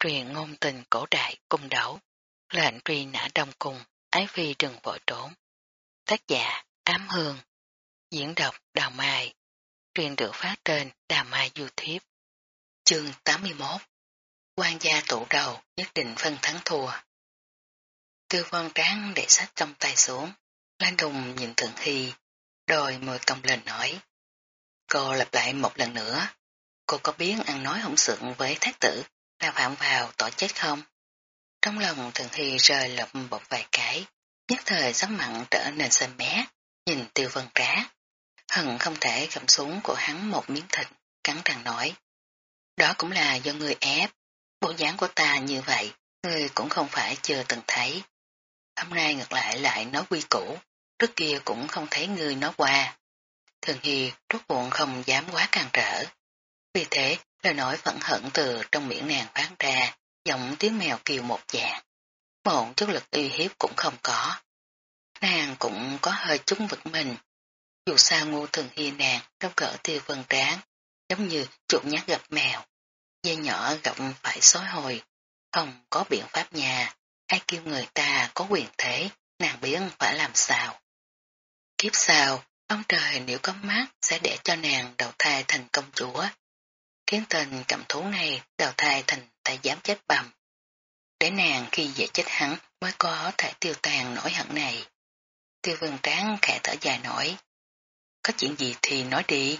truyền ngôn tình cổ đại cung đấu, lệnh truy nã đông cung, ái phi đừng vội trốn. Tác giả Ám Hương, diễn đọc Đào Mai, truyền được phát trên Đào Mai YouTube. Chương 81 quan gia tụ đầu nhất định phân thắng thua. Tư văn tráng để sách trong tay xuống, Lan Đùng nhìn Thượng Hy, đòi mời công lên nói. Cô lặp lại một lần nữa, cô có biết ăn nói hỗn sượng với thái tử là phạm vào tội chết không? Trong lòng thường Hy rời lập một vài cái, nhất thời sắc mặn trở nên xanh mé, nhìn tiêu vân trá. Hận không thể cầm xuống của hắn một miếng thịt, cắn răng nói. Đó cũng là do người ép, bộ dáng của ta như vậy, người cũng không phải chưa từng thấy. Hôm nay ngược lại lại nói quy củ, trước kia cũng không thấy người nói qua. Thường Hy rốt cuộn không dám quá càng trở. Vì thế, lời nói phẫn hận từ trong miệng nàng phát ra, giọng tiếng mèo kiều một dạng. Một chút lực uy hiếp cũng không có. Nàng cũng có hơi chúng vực mình. Dù sao ngu thường hy nàng trong cỡ tiêu vân tráng, giống như chuột nhát gặp mèo. Dây nhỏ gặp phải xói hồi, không có biện pháp nhà, ai kêu người ta có quyền thế, nàng biết phải làm sao. Kiếp sau, ông trời nếu có mắt sẽ để cho nàng đầu thai thành công chúa. Khiến tên cầm thú này đào thai thành tay dám chết bầm. Để nàng khi dễ chết hắn mới có thể tiêu tàn nỗi hận này. Tiêu vân tráng khẽ thở dài nổi. Có chuyện gì thì nói đi.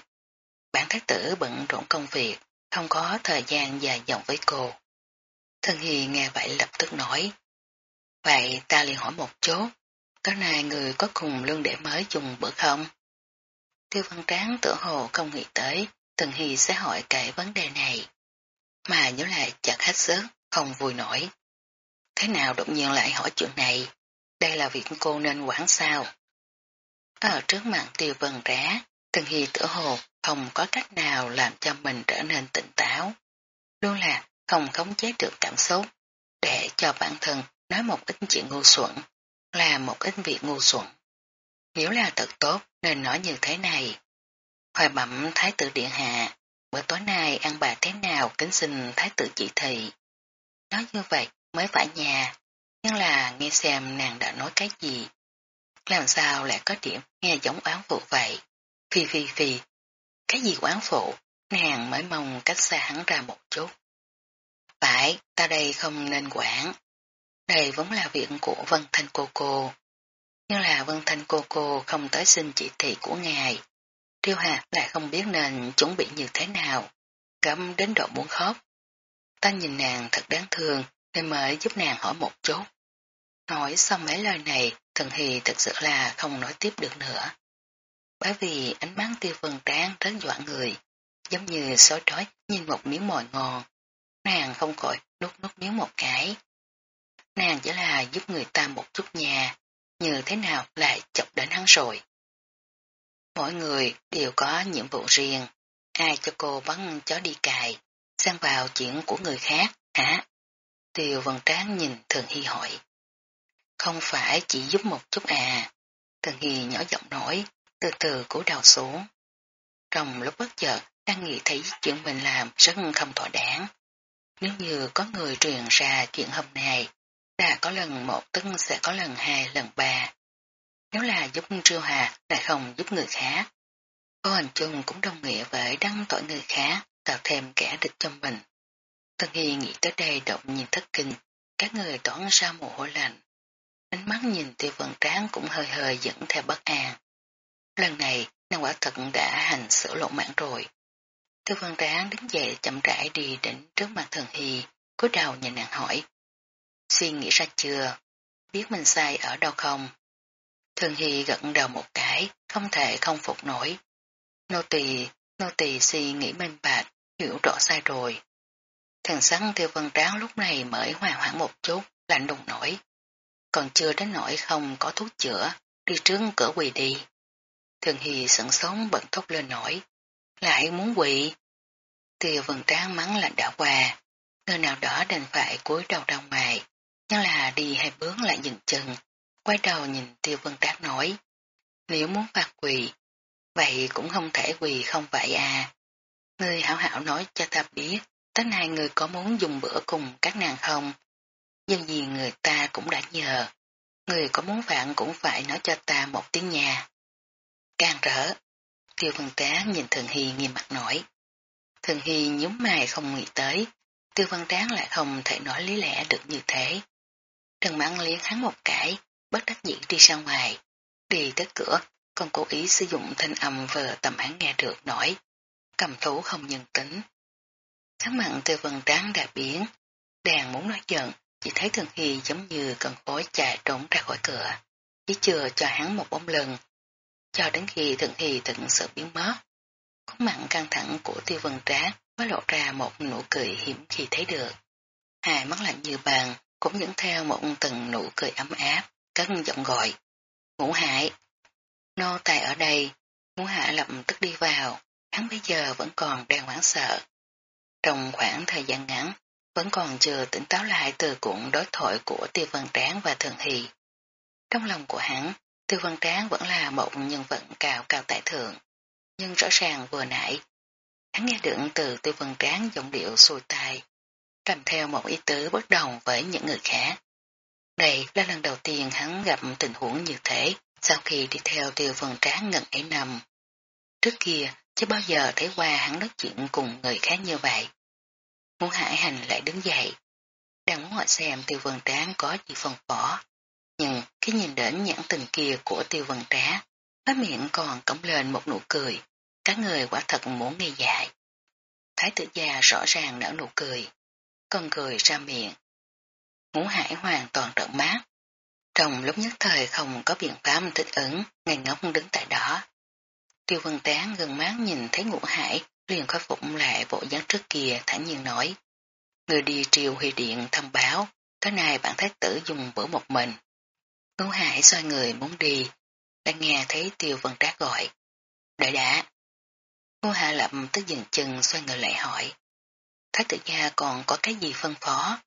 Bản thái tử bận rộn công việc, không có thời gian dài dòng với cô. Thân Hy nghe vậy lập tức nói. Vậy ta liền hỏi một chút, có nay người có cùng lương để mới dùng bữa không? Tiêu văn tráng tự hồ không nghĩ tới, Tần Hy sẽ hỏi cái vấn đề này. Mà nhớ lại chặt hết sức, không vui nổi. Thế nào đột nhiên lại hỏi chuyện này? Đây là việc cô nên quản sao? Ở trước mặt tiêu vần rá, Tần Hy tự hồ không có cách nào làm cho mình trở nên tỉnh táo. Luôn là không khống chế được cảm xúc, để cho bản thân nói một ít chuyện ngu xuẩn, là một ít việc ngu xuẩn. Nếu là thật tốt nên nói như thế này. Hoài bẩm Thái tử Điện Hạ, bữa tối nay ăn bà thế nào kính xin Thái tử chỉ thị. Nói như vậy mới phải nhà, nhưng là nghe xem nàng đã nói cái gì. Làm sao lại có điểm nghe giống oán phụ vậy? Phi phi phi, cái gì oán phụ, nàng mới mong cách xa hắn ra một chút. Phải, ta đây không nên quản. Đây vốn là việc của Vân Thanh cô cô. Nhưng là Vân Thanh cô cô không tới xin chỉ thị của ngài. Tiêu Hà lại không biết nên chuẩn bị như thế nào. Gấm đến độ muốn khóc. Ta nhìn nàng thật đáng thương nên mới giúp nàng hỏi một chút. Nói xong mấy lời này, thần hì thật sự là không nói tiếp được nữa. Bởi vì ánh mắt tiêu vân tráng rất dọa người, giống như sói trói nhìn một miếng mồi ngon. Nàng không khỏi nuốt nuốt miếng một cái. Nàng chỉ là giúp người ta một chút nhà, như thế nào lại chọc đến hắn rồi. Mỗi người đều có nhiệm vụ riêng, ai cho cô bắn chó đi cài, sang vào chuyện của người khác, hả? Tiêu vân tráng nhìn Thường Hy hỏi. Không phải chỉ giúp một chút à. Thường Hy nhỏ giọng nói, từ từ cúi đầu xuống. Trong lúc bất chợt, đang nghĩ thấy chuyện mình làm rất không thỏa đáng. Nếu như có người truyền ra chuyện hôm nay, đã có lần một tức sẽ có lần hai, lần ba. Nếu là giúp Triêu Hà lại không giúp người khác, có hành chung cũng đồng nghĩa với đăng tội người khác, tạo thêm kẻ địch cho mình. Tân Hy nghĩ tới đây động nhìn thất kinh, các người toán ra mồ hôi lạnh. Ánh mắt nhìn tiêu vận tráng cũng hơi hơi dẫn theo bất an. Lần này, nàng quả thật đã hành xử lộn mạng rồi. Tiêu vận tráng đứng dậy chậm rãi đi đến trước mặt thần Hy, cúi đầu nhìn nàng hỏi. Suy nghĩ ra chưa? Biết mình sai ở đâu không? Thường Hy gật đầu một cái, không thể không phục nổi. Nô tỳ, nô tỳ suy nghĩ minh bạch, hiểu rõ sai rồi. Thần sắn tiêu vân tráng lúc này mới hòa hoãn một chút, lạnh đùng nổi. Còn chưa đến nỗi không có thuốc chữa, đi trước cửa quỳ đi. Thường Hy sẵn sống bận thốt lên nổi. Lại muốn quỳ. Tiêu vân tráng mắng lạnh đã qua. nơi nào đó đành phải cúi đầu ra ngoài. Nhưng là đi hai bước lại dừng chân. Quay đầu nhìn tiêu vân tráng nói. Nếu muốn phạt quỳ, vậy cũng không thể quỳ không vậy à. Ngươi hảo hảo nói cho ta biết tới nay người có muốn dùng bữa cùng các nàng không? Nhưng gì người ta cũng đã nhờ, người có muốn vạn cũng phải nói cho ta một tiếng nhà. Càng rỡ, tiêu văn tráng nhìn Thường Hy nghiêm mặt nổi. Thường Hy nhúng mày không nghĩ tới, tiêu văn tráng lại không thể nói lý lẽ được như thế. Trần mãn liếc hắn một cái, bất đắc dĩ đi ra ngoài. Đi tới cửa, còn cố ý sử dụng thanh âm vừa tầm hắn nghe được nổi. Cầm thú không nhân tính. Tháng mặn từ vần tráng đã biến, đàn muốn nói giận, chỉ thấy Thường Hy giống như cần khối chạy trốn ra khỏi cửa, chỉ chừa cho hắn một bóng lần, cho đến khi Thường Hy thực sự biến mất. Khuôn mặn căng thẳng của tiêu vân tráng mới lộ ra một nụ cười hiếm khi thấy được. Hai mắt lạnh như bàn, cũng dẫn theo một từng nụ cười ấm áp, cất giọng gọi. Ngũ hải Nô tài ở đây, ngũ hạ lập tức đi vào, hắn bây giờ vẫn còn đang hoảng sợ. Trong khoảng thời gian ngắn, vẫn còn chưa tỉnh táo lại từ cuộn đối thoại của Tiêu Văn Tráng và Thường Hì. Trong lòng của hắn, Tiêu Văn Tráng vẫn là một nhân vật cao cao tại thượng, nhưng rõ ràng vừa nãy, hắn nghe được từ Tiêu Văn Tráng giọng điệu xuôi tai, kèm theo một ý tứ bất đồng với những người khác. Đây là lần đầu tiên hắn gặp tình huống như thế sau khi đi theo Tiêu Văn Tráng ngần ấy năm. Trước kia, chưa bao giờ thấy qua hắn nói chuyện cùng người khác như vậy. Muốn hải hành lại đứng dậy. Đang muốn hỏi xem tiêu vân tráng có gì phần phỏ. Nhưng khi nhìn đến nhãn tình kia của tiêu vân Tráng phát miệng còn cống lên một nụ cười. Các người quả thật muốn nghe dại. Thái tử gia rõ ràng nở nụ cười. Con cười ra miệng. Ngũ hải hoàn toàn trợn mát. Trong lúc nhất thời không có biện pháp thích ứng, ngây ngốc đứng tại đó. Tiêu vân tán gần mát nhìn thấy ngũ hải liền khôi phục lại bộ dáng trước kia thẳng nhiên nói. Người đi triều huy điện thông báo, tối nay bạn thái tử dùng bữa một mình. Ngũ hải xoay người muốn đi, đã nghe thấy tiêu vân trác gọi. Đợi đã. Ngũ Hải lập tức dừng chân xoay người lại hỏi. Thái tử gia còn có cái gì phân phó?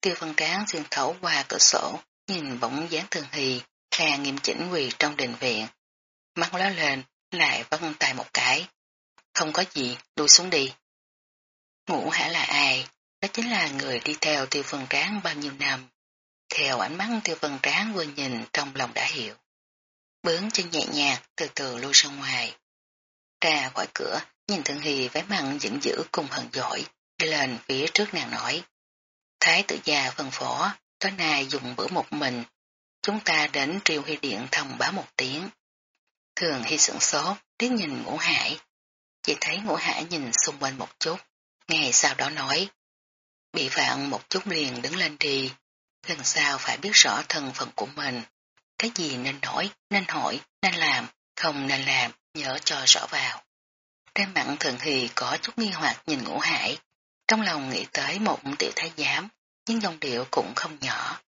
Tiêu vân tráng xuyên thấu qua cửa sổ, nhìn bóng dáng thường hì, kha nghiêm chỉnh quỳ trong đình viện. Mắt ló lên, lại vân tay một cái. Không có gì, đuôi xuống đi. Ngũ hả là ai? Đó chính là người đi theo tiêu vân tráng bao nhiêu năm. Theo ánh mắt tiêu vân tráng vừa nhìn trong lòng đã hiểu. Bướng chân nhẹ nhàng từ từ lui ra ngoài. Ra khỏi cửa, nhìn Thường Hì với mặn dĩnh dữ cùng hận dỗi, đi lên phía trước nàng nói. Thái tử già phân phỏ tối nay dùng bữa một mình, chúng ta đến triều hy điện thông báo một tiếng. Thường hy sửng sốt, liếc nhìn ngũ hải, chỉ thấy ngũ hải nhìn xung quanh một chút, ngày sau đó nói. Bị vạn một chút liền đứng lên đi, lần sau phải biết rõ thân phận của mình. Cái gì nên nói, nên hỏi, nên làm, không nên làm, nhớ cho rõ vào. Trên mặt thường thì có chút nghi hoặc nhìn ngũ hải, trong lòng nghĩ tới một tiểu thái giám, nhưng dòng điệu cũng không nhỏ.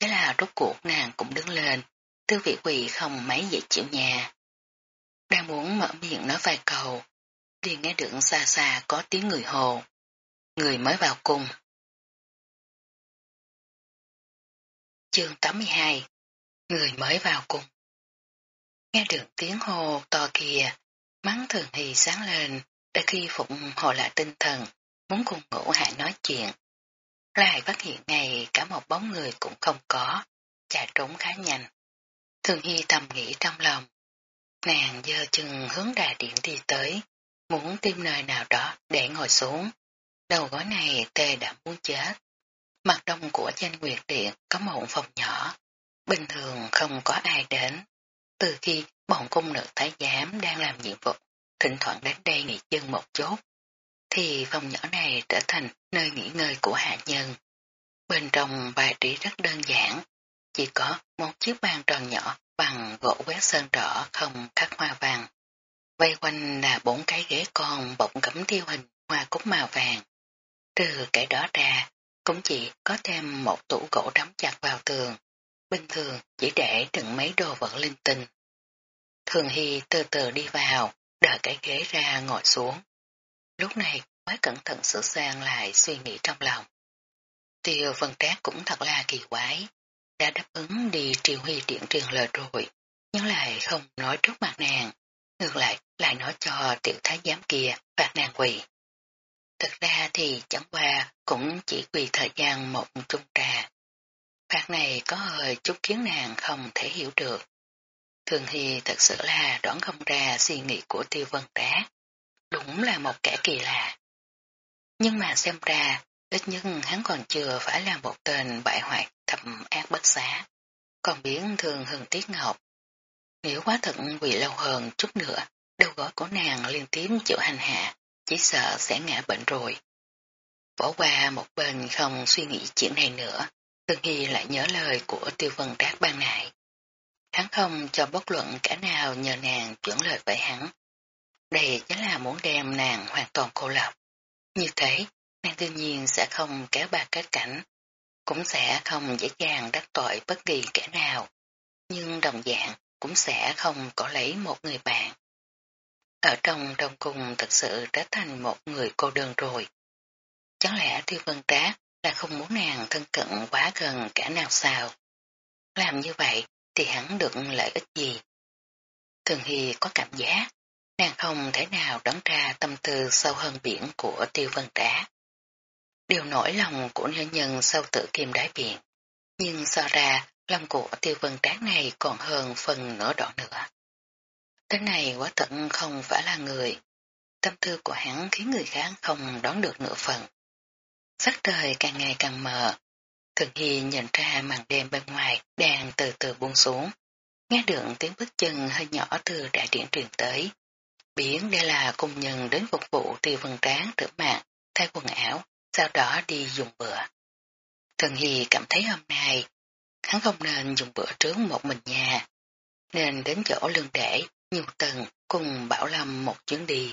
Thế là rốt cuộc nàng cũng đứng lên, tư vị quỳ không mấy dễ chịu nhà. Đang muốn mở miệng nói vài câu, liền nghe được xa xa có tiếng người hồ. Người mới vào cung. Chương 82 Người mới vào cung. Nghe được tiếng hồ to kìa, mắng thường thì sáng lên, đã khi phụng hồ lại tinh thần, muốn cùng ngủ hạ nói chuyện. Lại phát hiện ngày cả một bóng người cũng không có, chạy trốn khá nhanh. Thường Hy thầm nghĩ trong lòng. Nàng dơ chừng hướng đà điện đi tới, muốn tìm nơi nào đó để ngồi xuống. Đầu gói này tê đã muốn chết. Mặt đông của danh nguyệt điện có một phòng nhỏ. Bình thường không có ai đến. Từ khi bọn cung nữ thái giám đang làm nhiệm vụ, thỉnh thoảng đến đây nghỉ chân một chút, thì phòng nhỏ này trở thành nơi nghỉ ngơi của hạ nhân. Bên trong bài trí rất đơn giản, chỉ có một chiếc bàn tròn nhỏ bằng gỗ quét sơn đỏ không khắc hoa vàng. Vây quanh là bốn cái ghế con bọc cấm tiêu hình hoa cúc màu vàng. Từ cái đó ra, cũng chỉ có thêm một tủ gỗ đóng chặt vào tường. Bình thường chỉ để đựng mấy đồ vật linh tinh. Thường Hy từ từ đi vào, đợi cái ghế ra ngồi xuống. Lúc này mới cẩn thận sửa sang lại suy nghĩ trong lòng. Tiêu vân trác cũng thật là kỳ quái. Đã đáp ứng đi triều huy điện truyền lời rồi, nhưng lại không nói trước mặt nàng. Ngược lại, lại nói cho tiểu thái giám kia phạt nàng quỳ. Thực ra thì chẳng qua cũng chỉ quỳ thời gian một trung trà. phạt này có hơi chút khiến nàng không thể hiểu được. Thường Hy thật sự là đoán không ra suy nghĩ của tiêu vân trác. Đúng là một kẻ kỳ lạ. Nhưng mà xem ra, ít nhất hắn còn chưa phải là một tên bại hoại thầm ác bất xá. Còn biến thường hừng tiết ngọc. Nếu quá thận vì lâu hơn chút nữa, đầu gối của nàng liên tiếp chịu hành hạ, chỉ sợ sẽ ngã bệnh rồi. Bỏ qua một bên không suy nghĩ chuyện này nữa, Tương Hy lại nhớ lời của tiêu vân trác ban nại. Hắn không cho bất luận cả nào nhờ nàng chuyển lời với hắn. Đây chính là muốn đem nàng hoàn toàn cô lập. Như thế, nàng đương nhiên sẽ không kéo ba kết cảnh, cũng sẽ không dễ dàng đắc tội bất kỳ kẻ nào. Nhưng đồng dạng cũng sẽ không có lấy một người bạn. Ở trong trong cung thật sự trở thành một người cô đơn rồi. Chẳng lẽ tiêu vân trác là không muốn nàng thân cận quá gần cả nào sao? Làm như vậy thì hắn được lợi ích gì? Thường Hy có cảm giác, nàng không thể nào đoán ra tâm tư sâu hơn biển của tiêu vân đá. Điều nổi lòng của nữ nhân sâu tự kim đáy biển, nhưng so ra lòng của tiêu vân đá này còn hơn phần nửa đoạn nữa. Tên này quá tận không phải là người. Tâm tư của hắn khiến người khác không đón được nửa phần. Sắc trời càng ngày càng mờ. Thường Hy nhận ra màn đêm bên ngoài đang từ từ buông xuống. Nghe được tiếng bước chân hơi nhỏ từ đại điện truyền tới. Biển đây là cung nhân đến phục vụ tiêu vân tráng rửa mạng, thay quần áo, sau đó đi dùng bữa. Trần Hy cảm thấy hôm nay hắn không nên dùng bữa trước một mình nhà, nên đến chỗ lương để nhiều tầng cùng Bảo Lâm một chuyến đi.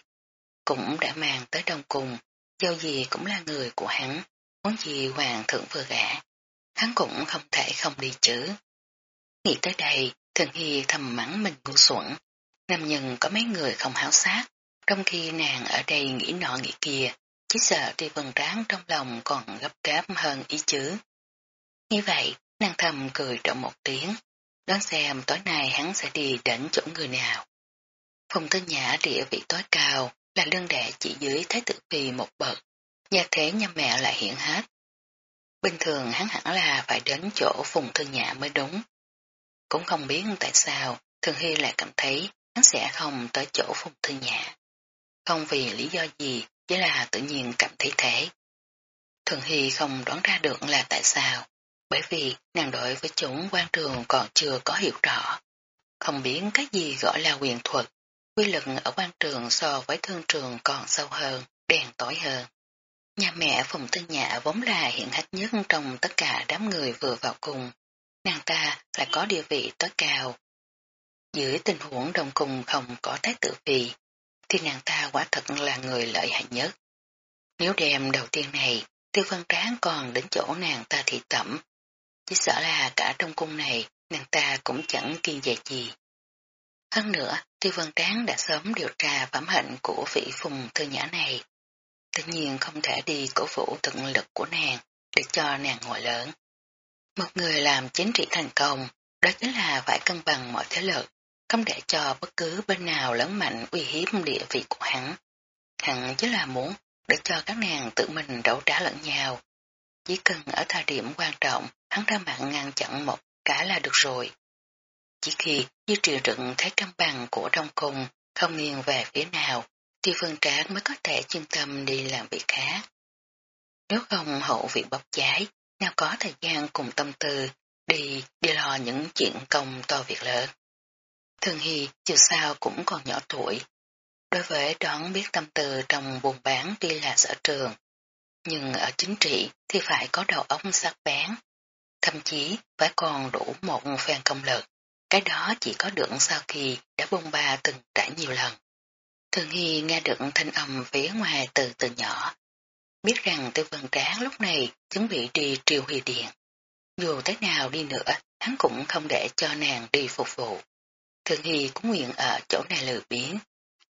Cũng đã mang tới đông cùng, do gì cũng là người của hắn, muốn gì hoàng thượng vừa gã. Hắn cũng không thể không đi chứ. Nghĩ tới đây, Trần Hy thầm mắng mình ngu xuẩn. Nam nhân có mấy người không háo sát, trong khi nàng ở đây nghĩ nọ nghĩ kia, chỉ sợ đi vần ráng trong lòng còn gấp gáp hơn ý chứ. Như vậy, nàng thầm cười trộm một tiếng, Đoán xem tối nay hắn sẽ đi đến chỗ người nào. Phùng Tư Nhã địa vị tối cao là lương đệ chỉ dưới Thái tử Phi một bậc, nhà thế nhà mẹ lại hiện hết. Bình thường hắn hẳn là phải đến chỗ Phùng Tư Nhã mới đúng. Cũng không biết tại sao Thường Hy lại cảm thấy hắn sẽ không tới chỗ Phùng Tư Nhã. Không vì lý do gì, chỉ là tự nhiên cảm thấy thế. Thường Hy không đoán ra được là tại sao bởi vì nàng đối với chúng quan trường còn chưa có hiểu rõ. Không biết cái gì gọi là quyền thuật, quy lực ở quan trường so với thương trường còn sâu hơn, đèn tối hơn. Nhà mẹ Phùng Tư Nhã vốn là hiện hách nhất trong tất cả đám người vừa vào cùng. Nàng ta lại có địa vị tối cao. Dưới tình huống đồng cùng không có thái tử phi, thì nàng ta quả thật là người lợi hại nhất. Nếu đêm đầu tiên này, tiêu văn tráng còn đến chỗ nàng ta thị tẩm, chỉ sợ là cả trong cung này nàng ta cũng chẳng kiên dè gì. Hơn nữa, Tiêu Vân Tráng đã sớm điều tra phẩm hạnh của vị phùng thư nhã này. Tự nhiên không thể đi cổ vũ tận lực của nàng để cho nàng ngồi lớn. Một người làm chính trị thành công, đó chính là phải cân bằng mọi thế lực, không để cho bất cứ bên nào lớn mạnh uy hiếp địa vị của hắn. Hắn chỉ là muốn để cho các nàng tự mình đấu trả lẫn nhau. Chỉ cần ở thời điểm quan trọng hắn ra mặt ngăn chặn một cái là được rồi. Chỉ khi như triều rựng thấy cân bằng của đông cung không nghiêng về phía nào, thì phương tráng mới có thể chuyên tâm đi làm việc khác. Nếu không hậu vị bốc cháy, nào có thời gian cùng tâm tư đi đi lo những chuyện công to việc lớn. Thường Hy dù sao cũng còn nhỏ tuổi. Đối với đoán biết tâm tư trong buồn bán tuy là sở trường, nhưng ở chính trị thì phải có đầu óc sắc bén, thậm chí phải còn đủ một phen công lực. Cái đó chỉ có được sau khi đã bông ba từng trải nhiều lần. Thường Hy nghe được thanh âm phía ngoài từ từ nhỏ. Biết rằng tư vân tráng lúc này chuẩn bị đi triều huy điện. Dù thế nào đi nữa, hắn cũng không để cho nàng đi phục vụ. Thường Hy cũng nguyện ở chỗ này lừa biến.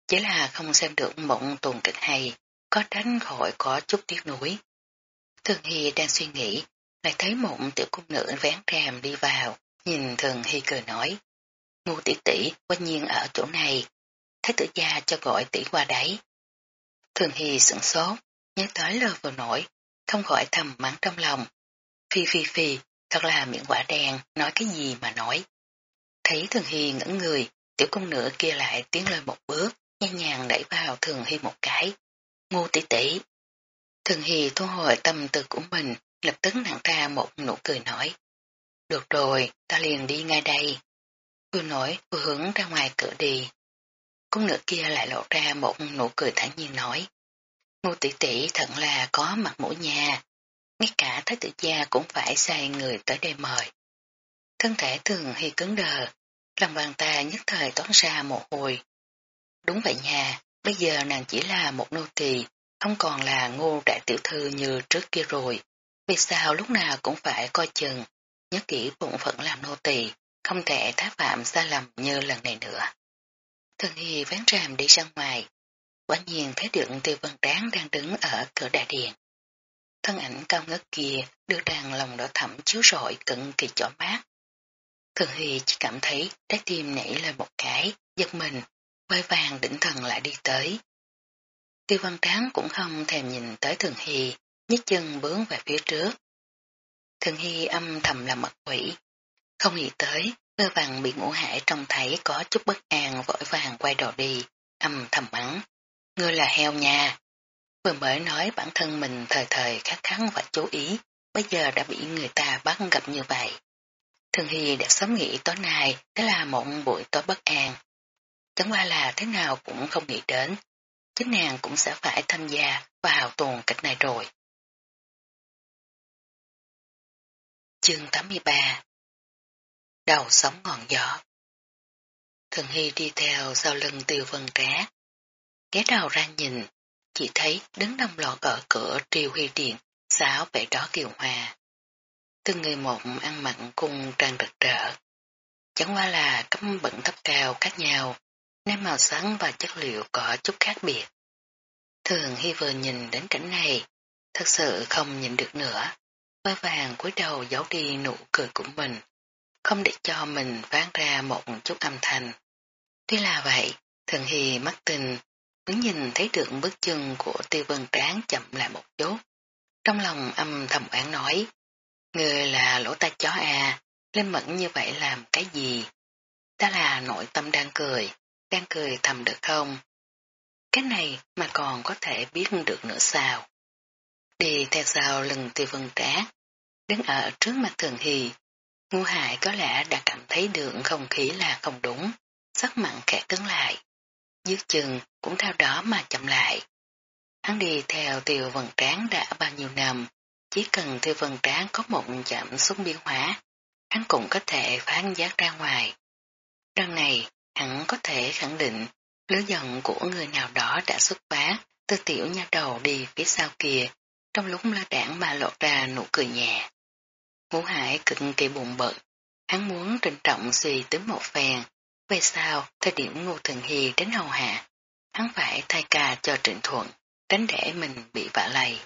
Chỉ là không xem được mộng tuần kịch hay, có tránh khỏi có chút tiếc nuối. Thường Hy đang suy nghĩ lại thấy mộng tiểu cung nữ vén rèm đi vào, nhìn thường hy cười nói. Ngu tỷ tỷ quả nhiên ở chỗ này, thấy tử gia cho gọi tỷ qua đấy. Thường hy sửng sốt, nhớ tới lời vừa nổi, không khỏi thầm mắng trong lòng. Phi phi phi, thật là miệng quả đen, nói cái gì mà nói. Thấy Thường Hy ngẩn người, tiểu công nữ kia lại tiến lên một bước, nhẹ nhàng đẩy vào Thường Hy một cái. Ngu tỷ tỷ. Thường Hy thu hồi tâm tư của mình, lập tức nặng ra một nụ cười nói. Được rồi, ta liền đi ngay đây. Vừa nói vừa hướng ra ngoài cửa đi. Cung nữ kia lại lộ ra một nụ cười thản nhiên nói. Ngô tỷ tỷ thật là có mặt mũi nhà. Ngay cả thái tử gia cũng phải sai người tới đây mời. Thân thể thường hy cứng đờ, lòng bàn ta nhất thời toán ra một hồi. Đúng vậy nha, bây giờ nàng chỉ là một nô tỳ, không còn là ngô đại tiểu thư như trước kia rồi. Vì sao lúc nào cũng phải coi chừng, nhớ kỹ bụng phận làm nô tỳ, không thể tác phạm sai lầm như lần này nữa. Thường Hy vén ràm đi ra ngoài, quả nhiên thấy được tiêu vân tráng đang đứng ở cửa đại điện. Thân ảnh cao ngất kia đưa đàn lòng đỏ thẳm chiếu rọi cận kỳ chỏ mát. Thường Hy chỉ cảm thấy trái tim nảy lên một cái, giật mình, vai vàng đỉnh thần lại đi tới. Tiêu văn tráng cũng không thèm nhìn tới Thường Hy, nhích chân bướng về phía trước. Thường Hy âm thầm là mật quỷ, không nghĩ tới, cơ vàng bị ngũ hải trông thấy có chút bất an vội vàng quay đầu đi, âm thầm mắng. Ngươi là heo nha. Vừa mới nói bản thân mình thời thời khắc khắn và chú ý, bây giờ đã bị người ta bắt gặp như vậy. Thường Hy đã sớm nghĩ tối nay thế là một buổi tối bất an. Chẳng qua là thế nào cũng không nghĩ đến, chính nàng cũng sẽ phải tham gia vào tuần kịch này rồi. Chương 83 Đầu sóng ngọn gió Thường Hy đi theo sau lưng tiêu vân trá. Ghé đầu ra nhìn, chỉ thấy đứng đông lọt ở cửa triều huy điện, xáo vẻ đó kiều hòa. Từng người một ăn mặn cung trang rực rỡ. Chẳng qua là cấm bận thấp cao khác nhau, nên màu sáng và chất liệu có chút khác biệt. Thường Hy vừa nhìn đến cảnh này, thật sự không nhìn được nữa. với vàng cúi đầu giấu đi nụ cười của mình, không để cho mình ván ra một chút âm thanh. Tuy là vậy, Thường Hy mắt tình, cứ nhìn thấy được bước chân của tiêu vân tráng chậm lại một chút. Trong lòng âm thầm oán nói, người là lỗ tai chó à, lên mẫn như vậy làm cái gì? Ta là nội tâm đang cười, đang cười thầm được không? Cái này mà còn có thể biết được nữa sao? Đi theo sau lưng tiêu vân tráng, đứng ở trước mặt thường hì, ngu hại có lẽ đã cảm thấy được không khí là không đúng, sắc mặn khẽ cứng lại. Dưới chừng cũng theo đó mà chậm lại. Hắn đi theo tiêu vân tráng đã bao nhiêu năm, chỉ cần theo vần trán có một chạm xuống biến hóa, hắn cũng có thể phán giác ra ngoài. đằng này, hắn có thể khẳng định lứa giận của người nào đó đã xuất phát từ tiểu nha đầu đi phía sau kia, trong lúc la đảng mà lộ ra nụ cười nhẹ. Ngũ hải cực kỳ buồn bực, hắn muốn trịnh trọng suy tính một phen, về sau thời điểm ngô thần hy đến hầu hạ, hắn phải thay ca cho trịnh thuận, tránh để mình bị vạ lầy.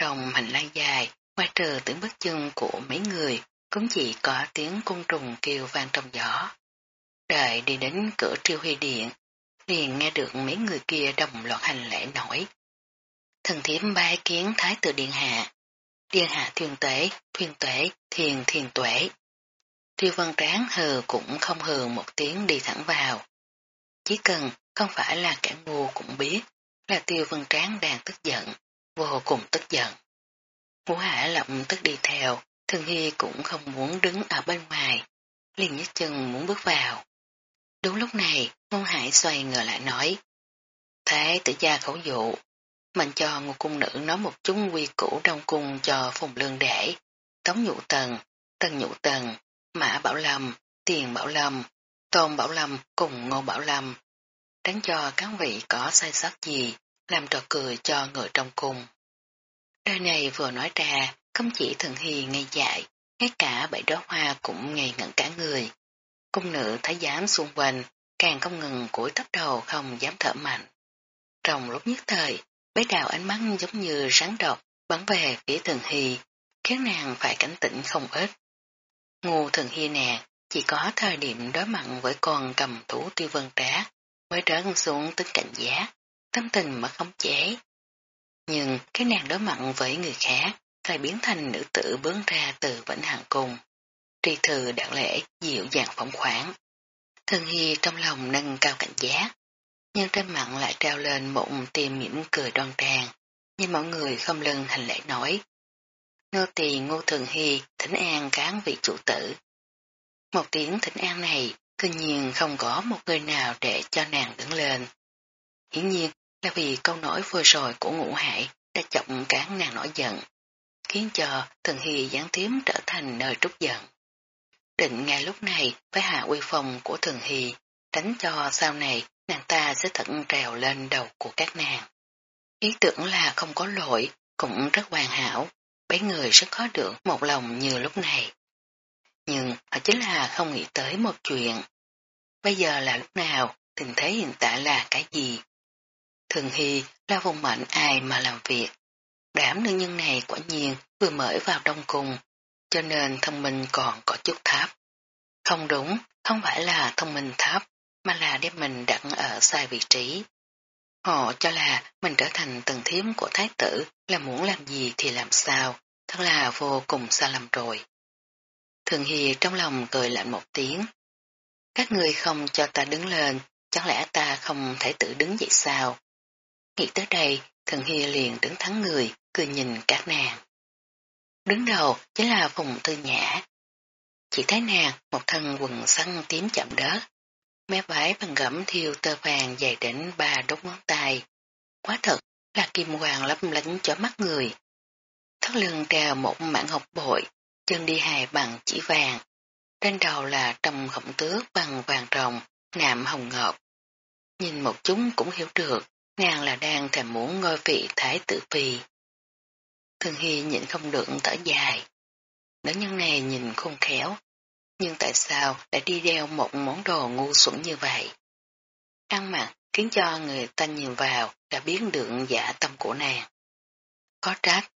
Trong hành lang dài, ngoài trừ tiếng bước chân của mấy người, cũng chỉ có tiếng côn trùng kêu vang trong gió. Đợi đi đến cửa triêu huy điện, liền nghe được mấy người kia đồng loạt hành lễ nổi. Thần thiếp bái kiến thái tử điện hạ, điện hạ thuyền tuệ, thuyền tuệ, thiền thiền tuệ. Tiêu văn tráng hừ cũng không hừ một tiếng đi thẳng vào. Chỉ cần không phải là kẻ ngu cũng biết là tiêu văn tráng đang tức giận, vô cùng tức giận. Ngũ hạ lập tức đi theo, thường hy cũng không muốn đứng ở bên ngoài, liền nhấc chân muốn bước vào. Đúng lúc này, ngôn hải xoay ngờ lại nói, Thế tử gia khẩu dụ, mình cho ngô cung nữ nói một chút quy củ trong cung cho phùng lương để, tống nhụ tần, tân nhụ tần, mã bảo lâm, tiền bảo lâm, tôn bảo lâm cùng ngô bảo lâm, tránh cho các vị có sai sót gì, làm trò cười cho người trong cung. Đời này vừa nói ra, không chỉ thần hy ngây dại, ngay cả bảy đóa hoa cũng ngây ngẩn cả người. Cung nữ thấy dám xung quanh, càng không ngừng cúi thấp đầu không dám thở mạnh. Trong lúc nhất thời, bế đào ánh mắt giống như rắn độc, bắn về phía thường hy, khiến nàng phải cảnh tỉnh không ít. Ngu thường hy nè, chỉ có thời điểm đối mặt với con cầm thủ tiêu vân trá, mới trở xuống tính cảnh giác, tâm tình mà không chế. Nhưng cái nàng đối mặn với người khác lại biến thành nữ tử bướng ra từ vĩnh hằng cùng Tri thư đạo lễ dịu dàng phóng khoáng. Thân Hy trong lòng nâng cao cảnh giác, nhưng trên mặt lại trao lên một tìm mỉm cười đoan trang, nhưng mọi người không lưng hành lễ nói. Nô tỳ ngô thường hy thỉnh an cán vị chủ tử. Một tiếng thỉnh an này, tự nhiên không có một người nào để cho nàng đứng lên. Hiển nhiên là vì câu nói vừa rồi của ngũ hải đã chọc cán nàng nổi giận, khiến cho thường hy gián tiếm trở thành nơi trút giận. Định ngay lúc này phải hạ uy phong của thường hy, tránh cho sau này nàng ta sẽ thận trèo lên đầu của các nàng. Ý tưởng là không có lỗi, cũng rất hoàn hảo, mấy người rất khó được một lòng như lúc này. Nhưng họ chính là không nghĩ tới một chuyện. Bây giờ là lúc nào, tình thế hiện tại là cái gì? Thường Hy là vùng mệnh ai mà làm việc. Đám nữ nhân này quả nhiên vừa mới vào đông cung, cho nên thông minh còn có chút thấp. Không đúng, không phải là thông minh thấp, mà là đem mình đặt ở sai vị trí. Họ cho là mình trở thành tầng thiếm của thái tử là muốn làm gì thì làm sao, thật là vô cùng xa lầm rồi. Thường Hi trong lòng cười lạnh một tiếng. Các người không cho ta đứng lên, chẳng lẽ ta không thể tự đứng dậy sao? Nghĩ tới đây, thần hy liền đứng thắng người, cười nhìn các nàng. Đứng đầu chính là Phùng Tư Nhã. Chỉ thấy nàng một thân quần xanh tím chậm đất, mép váy bằng gẫm thiêu tơ vàng dày đến ba đốt ngón tay. Quá thật là kim hoàng lấp lánh cho mắt người. Thất lưng treo một mảng hộp bội, chân đi hài bằng chỉ vàng. Trên đầu là trầm khổng tước bằng vàng rồng, nạm hồng ngọc. Nhìn một chúng cũng hiểu được, nàng là đang thèm muốn ngôi vị thái tử phi. Thường Hy nhịn không được thở dài. Nữ nhân này nhìn không khéo, nhưng tại sao lại đi đeo một món đồ ngu xuẩn như vậy? Ăn mặc khiến cho người ta nhìn vào đã biến được giả tâm của nàng. Có trách,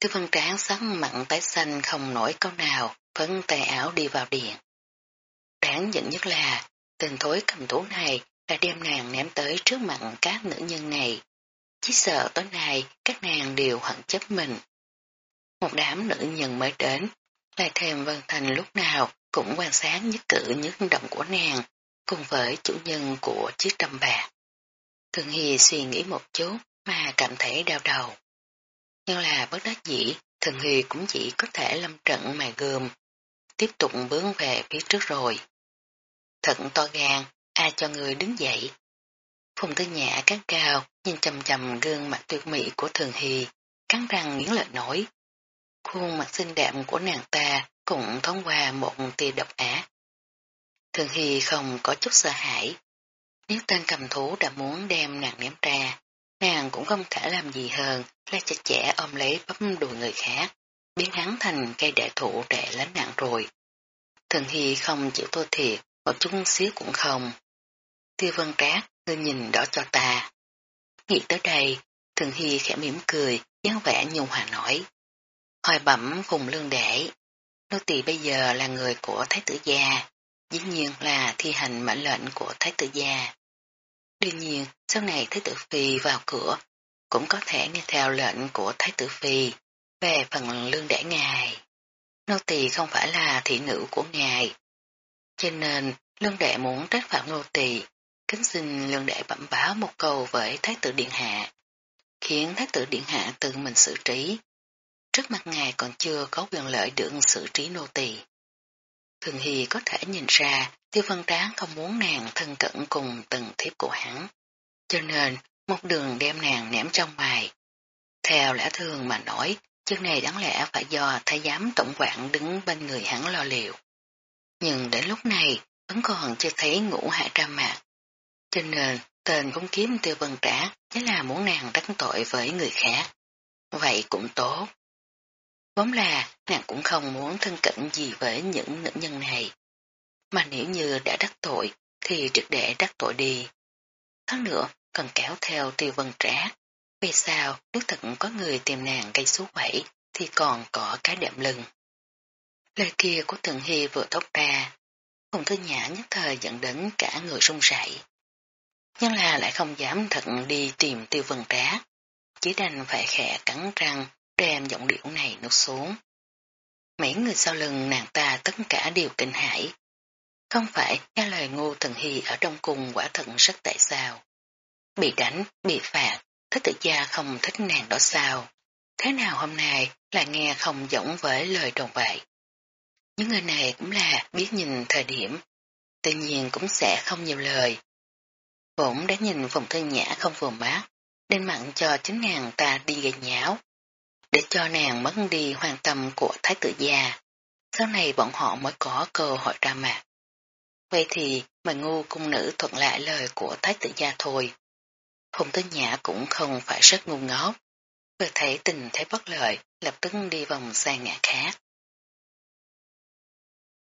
Tư văn tráng sắc mặn tái xanh không nổi câu nào, phấn tay áo đi vào điện. Đáng giận nhất là, tình thối cầm thú này đã đem nàng ném tới trước mặt các nữ nhân này. Chỉ sợ tối nay các nàng đều hận chấp mình. Một đám nữ nhân mới đến, lại thêm Vân Thành lúc nào cũng quan sát nhất cử nhất động của nàng, cùng với chủ nhân của chiếc trăm bạc. Thường Hy suy nghĩ một chút mà cảm thấy đau đầu. Nhưng là bất đắc dĩ, Thường Hy cũng chỉ có thể lâm trận mà gươm, tiếp tục bướng về phía trước rồi. Thận to gan, ai cho người đứng dậy. Phùng Tư Nhã cắn cao, nhìn chầm chầm gương mặt tuyệt mỹ của Thường Hy, cắn răng nghiến lợi nổi. Khuôn mặt xinh đẹp của nàng ta cũng thông qua một tia độc ác. Thường Hy không có chút sợ hãi. Nếu tên cầm thú đã muốn đem nàng ném ra, nàng cũng không thể làm gì hơn là chặt chẽ ôm lấy bấm đùi người khác, biến hắn thành cây đại thụ để lánh nạn rồi. Thường Hy không chịu thua thiệt, một chút xíu cũng không. Tiêu vân trác, ngươi nhìn đó cho ta. Nghĩ tới đây, Thường Hy khẽ mỉm cười, dáng vẻ nhung hòa nổi. Hoài bẩm vùng lương để. Nô tỳ bây giờ là người của Thái tử gia, dĩ nhiên là thi hành mệnh lệnh của Thái tử gia. Đương nhiên, sau này Thái tử Phi vào cửa, cũng có thể nghe theo lệnh của Thái tử Phi về phần lương đẻ ngài. Nô tỳ không phải là thị nữ của ngài, cho nên lương đệ muốn trách phạm nô tỳ, kính xin lương đệ bẩm báo một câu với Thái tử Điện Hạ, khiến Thái tử Điện Hạ tự mình xử trí. Trước mặt ngài còn chưa có quyền lợi được xử trí nô tỳ. Thường Hy có thể nhìn ra tiêu văn tráng không muốn nàng thân cận cùng từng thiếp của hắn. Cho nên, một đường đem nàng ném trong bài. Theo lẽ thường mà nói, chương này đáng lẽ phải do thái giám tổng quản đứng bên người hắn lo liệu. Nhưng đến lúc này, vẫn còn chưa thấy ngũ hạ ra mặt trên nền tên cũng kiếm tiêu vân trả chính là muốn nàng đắc tội với người khác. Vậy cũng tốt. Vốn là nàng cũng không muốn thân cận gì với những nữ nhân này. Mà nếu như đã đắc tội thì trực để đắc tội đi. Hơn nữa cần kéo theo tiêu vân trả Vì sao nếu thật có người tìm nàng gây số quẩy thì còn có cái đệm lưng. Lời kia của Thường Hy vừa thốt ra, Hùng Thư Nhã nhất thời dẫn đến cả người run rẩy. Nhưng là lại không dám thật đi tìm tiêu vân trá. chỉ đành phải khẽ cắn răng đem giọng điệu này nuốt xuống. Mấy người sau lưng nàng ta tất cả đều kinh hãi. Không phải nghe lời ngô thần hy ở trong cùng quả thận rất tại sao. Bị đánh, bị phạt, thích tự gia không thích nàng đó sao. Thế nào hôm nay là nghe không giống với lời đồng vậy. Những người này cũng là biết nhìn thời điểm, tự nhiên cũng sẽ không nhiều lời. Cũng đã nhìn phòng thân nhã không vừa mát, nên mặn cho chính nàng ta đi gây nháo, để cho nàng mất đi hoàn tâm của thái tử gia. Sau này bọn họ mới có cơ hội ra mặt. Vậy thì mày ngu cung nữ thuận lại lời của thái tử gia thôi. Phùng Tư Nhã cũng không phải rất ngu ngốc. Vừa thấy tình thấy bất lợi, lập tức đi vòng sang ngã khác.